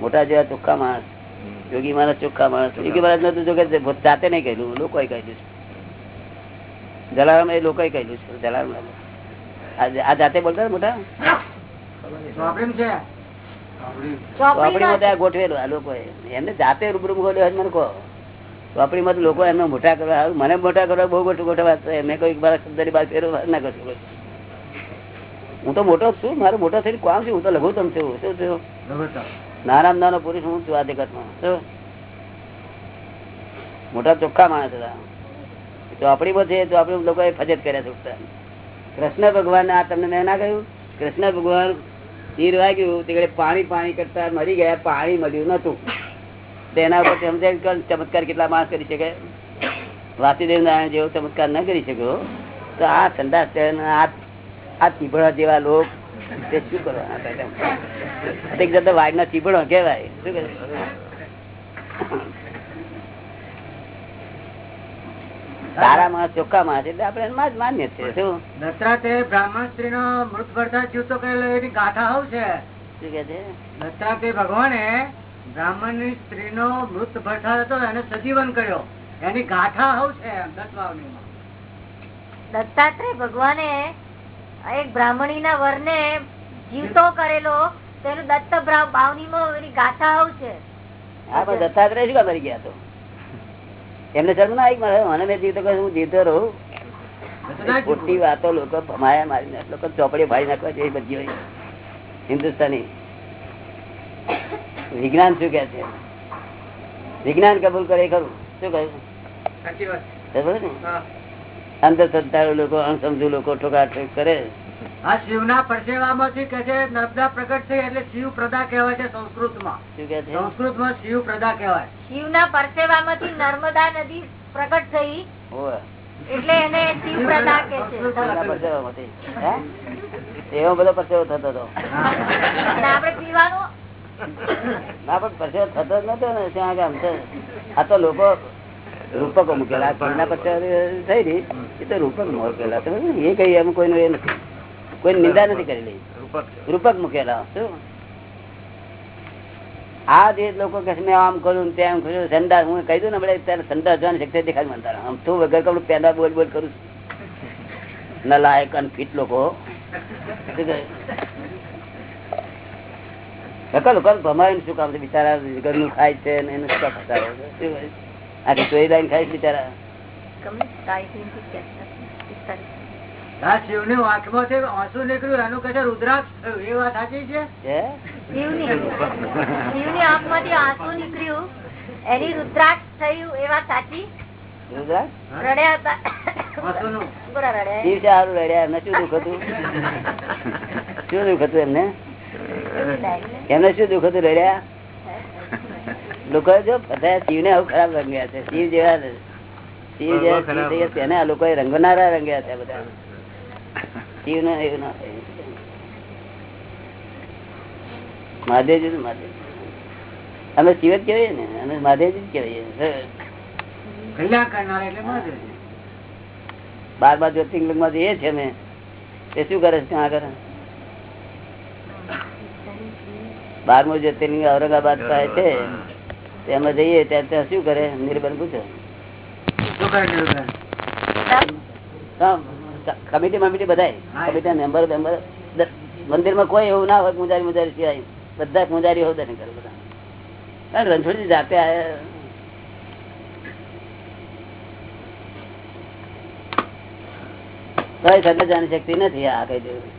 મોટા જેવા ચોખ્ખા માણસ. યોગી માણસ ચોખ્ખા માણસ. યોગી મહારાજ નતું જો કે જાતે નહીં કહેલું લોકોએ કહેલું છે. જલારામ એ લોકોએ કહેલું છે જલારામ આ જાતે બોલતા મોટા? ચોપડીમાં છે. ગોઠવેલું આ લોકોએ. એમને જાતે રૂબરૂ ગોઠવ્યો મને કહો. ચોપડીમાં લોકો એમને મોટા કરવા મને મોટા કરવા બહુ મોટું ગોઠવા મેં કોઈ મારા શબ્દની બાદ ફેરવ ના કરશું હું તો મોટો જ છું મારો મોટો થઈને કોણ છું? હું તો લઘુત્તમ છું. શું થયું? લઘુત્તમ. નાના નાનો પુરુષ હું છું આ જગતમાં મોટા ચોખ્ખા માણસ હતા. તો આપણી બધે તો આપણે લોકોએ ફજત કર્યા છોકરા કૃષ્ણ ભગવાન આ તમને મેં ના કહ્યું? કૃષ્ણ ભગવાન તીર વાગ્યું તે પાણી પાણી કરતા મરી ગયા, પાણી મળ્યું નતું તેના ઉપર સમજાય ચમત્કાર કેટલા માણસ કરી શકે? વાસુદેવ નારાયણ જેવો ચમત્કાર ન કરી શક્યો. તો આ સંદાસ આ આ જેવા લોક તે શું કરવાના એક જતા વાઘના ચીભડો કહેવાય. શું કહે સારા માણસ ચોખ્ખા માણસ એટલે આપણે એમાં જ માન્ય છે શું? દત્તાત્રેય બ્રાહ્મણ સ્ત્રી નો મૃત પડતા જીવતો કરેલો એની ગાથા હોવ છે. શું કે છે? દત્તાત્રેય ભગવાને બ્રાહ્મણની સ્ત્રી નો મૃત ભરતા હતો એને સજીવન કર્યો. એની ગાથા હોવ છે એમ દત્તવાવનીમાં. દત્તાત્રેય ભગવાને એક બ્રાહ્મણી ના વર ને જીવતો કરેલો તેનું દત્ત ભાવની માં ગાથા આવું છે હા પણ દત્તાત્રેય શું કામ ગયા તો? એમને શરમ ના આવી મને મેં જીવતો હું જીવતો રહું. ખોટી વાતો લોકો ભમાયા મારીને લોકો ચોપડી ભાઈ નાખવા જેવી બધી હોય. હિન્દુસ્તાની. વિજ્ઞાન શું કે છે? વિજ્ઞાન કબૂલ કરે ખરું. શું કહ્યું? સાચી વાત. ને? હા. અંધશ્રદ્ધાળુ લોકો અણસમજુ લોકો ઠોકાઠોક કરે. આ શિવના પરસેવામાંથી કે છે નર્મદા પ્રગટ થઈ એટલે શિવ પ્રદા કહેવાય છે સંસ્કૃતમાં. છે? સંસ્કૃતમાં શિવ પ્રદા કહેવાય. શિવના પરસેવામાંથી નર્મદા નદી પ્રગટ થઈ એટલે એને શિવ પ્રદા કે છે. એવો બધો પરસેવો થતો હતો. આપણે પીવાનું? ના પણ પરસેવો થતો જ નતો ને ત્યાં આગળ આમ છે આ તો લોકો રૂપકો મૂકેલા કોઈના પછી થઈ રહી. એ તો રૂપક મૂકેલા એ કઈ એમ કોઈનું એ નથી. કોઈ નિંદા નથી કરેલી. રૂપક. મૂકેલા. શું? આ જે લોકો કે મેં આમ કરું તેમ કર્યું સંડા હું કહી દઉં ને આપણે ત્યારે સંડા જોવાની શક્તિ દેખાય મને આમ તું વગર કપડું પેદા બોલ બોલ કરું ન લાયક અનફિટ લોકો. નકલ ભમાય શું કામ છે? બિચારા ઘરનું ખાય છે ને એને શું કામ? આખી ચોરી લાઈન ખાય બિચારા. એમને શું દુઃખ હતું રડ્યા? લોકો જો બધા શિવ ને આવું ખરાબ રંગ્યા છે. શિવ જેવા શિવ જેવા તેને આ લોકો રંગનારા રંગ્યા છે બધા. શિવ ને એવું ના થાય. મહાદેવજી મહાદેવ અમે શિવ જ કહેવાય ને. અમે મહાદેવજી જ કહેવાય. બાર બાર જ્યોતિર્લિંગમાં એ છે અમે. તે શું કરે છે? ત્યાં આગળ? બારમું જ્યોતિર્લિંગ ઔરંગાબાદ પાસે છે. તેમાં જઈએ ત્યાં ત્યાં શું કરે? નિર્બંધ પૂછો? કમિટી મમિટી બધા કમિટી મેમ્બર મેમ્બર. મંદિરમાં કોઈ એવું ના હોય પૂજારી મુજારી સિવાય. બધા પૂજારી હોય કરે બધા. કારણ રણછોડજી જાતે સાથે જાણી શકતી નથી આ કઈ દેવું.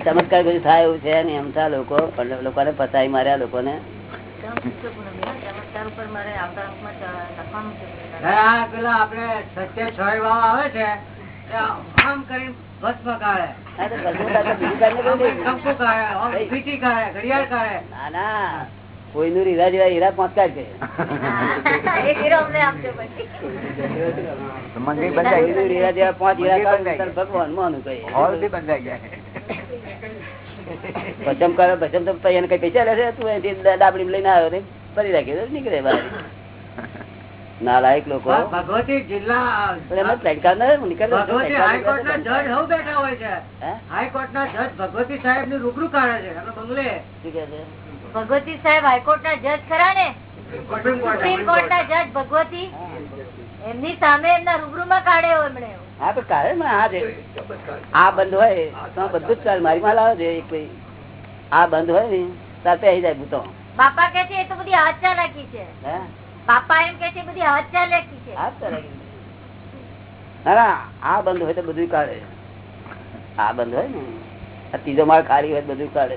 (laughs) ચમત્કાર બધું થાય એવું છે ને એમ થાય લોકો પણ લોકોને પસાઈ માર્યા લોકોને. પેલા આપણે સત્ય છ વાવ આવે છે આમ કરીને ભસ્મ કાઢે. ઘડિયાળ કાઢે. ના ના. જેવા હીરા ભગવાન માનું કઈ બંધાઈ કરે ભજમ તો એને કઈ પૈસા લેશે? તું અહીંથી ડાબડી લઈને આવ્યો ને ફરી રાખી દે નીકળે બહાર. નાલાયક લોકો. ભગવતી જિલ્લા સાહેબની રૂબરૂ કાઢે છે. બંગલે. શું કહે છે? ભગવતી સાહેબ હાઈકોર્ટ ના જજ ખરા ને? સુપ્રીમ કોર્ટ ના જજ ભગવતી? એમની સામે એમના રૂબરૂ માં કાઢ્યો એમણે. હા તો કાલે આ છે આ બંધ હોય તો બધું જ ચાલે મારી માં લાવે છે એક ભાઈ આ બંધ હોય ને તાર આવી જાય ભૂતો. બાપા કે છે એ તો બધી હાથ ચાલાકી છે. બાપા એમ કે છે બધી હાથ ચાલાકી છે. હાથ ચાલે ના ના આ બંધ હોય તો બધું કાઢે. આ બંધ હોય ને આ ત્રીજો માળ ખાલી હોય બધું કાઢે.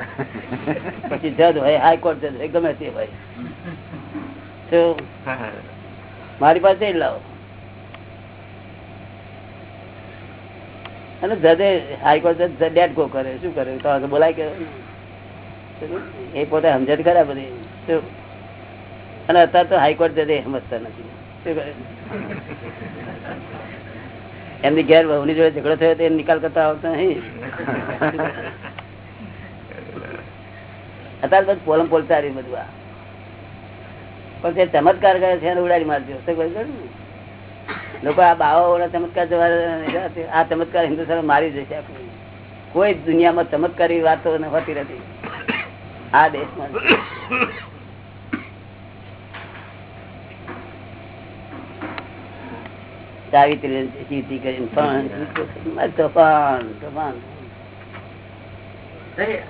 પછી જજ હોય હાઈકોર્ટ જજ હોય ગમે તે હોય. મારી પાસે જ લાવો. અને જજે હાઈકોર્ટ ડેટ ગો કરે, શું કરે? તો બોલાય કે એ પોતે સમજે જ ખરા બધી. અને અત્યારે તો હાઈકોર્ટ જજે સમજતા નથી. શું કરે? એમની ઘેર વહુની જોડે ઝઘડો થયો તો એ નિકાલ કરતા આવતો નહીં. અત્યારે બધું પોલમ પોલતા રહ્યું બધું આ. પણ તે ચમત્કાર કરે છે, એને ઉડાડી મારજો. શું ને? લોકો આ બાવાઓના ચમત્કાર આ ચમત્કાર હિન્દુસ્તાન મારી જશે કોઈ દુનિયામાં ચમત્કારી વાતો નથી આ દેશમાં. સાવિત્રી સીધી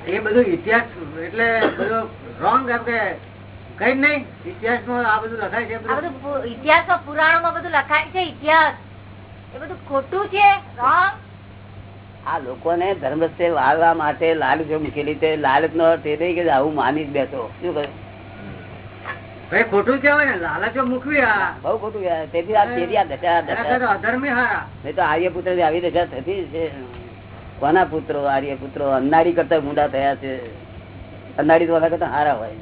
એ બધું ઇતિહાસ, એટલે કઈ નહીં ઇતિહાસમાં આ બધું લખાય છે ઇતિહાસમાં પુરાણો માં બધું લખાય છે ઇતિહાસ. એ બધું ખોટું છે. આ લોકોને ધર્મ રસ્તે વાળવા માટે લાલચ મૂકેલી છે લાલચ નો અર્થ એ નહીં કે આવું માની જ બેસો. શું કહે? ભાઈ ખોટું કેવાય ને લાલચો મૂકવી આ બહુ ખોટું કહેવાય. તેથી આ તેથી આ દશા એના કરતા દશા અધર્મી હારા નહીં તો આર્યપુત્ર આવી દશા થતી છે. કોના પુત્રો? આર્યપુત્રો? અન્નાડી કરતા ગુંડા થયા છે. અન્નાડી તો કરતા હારા હોય.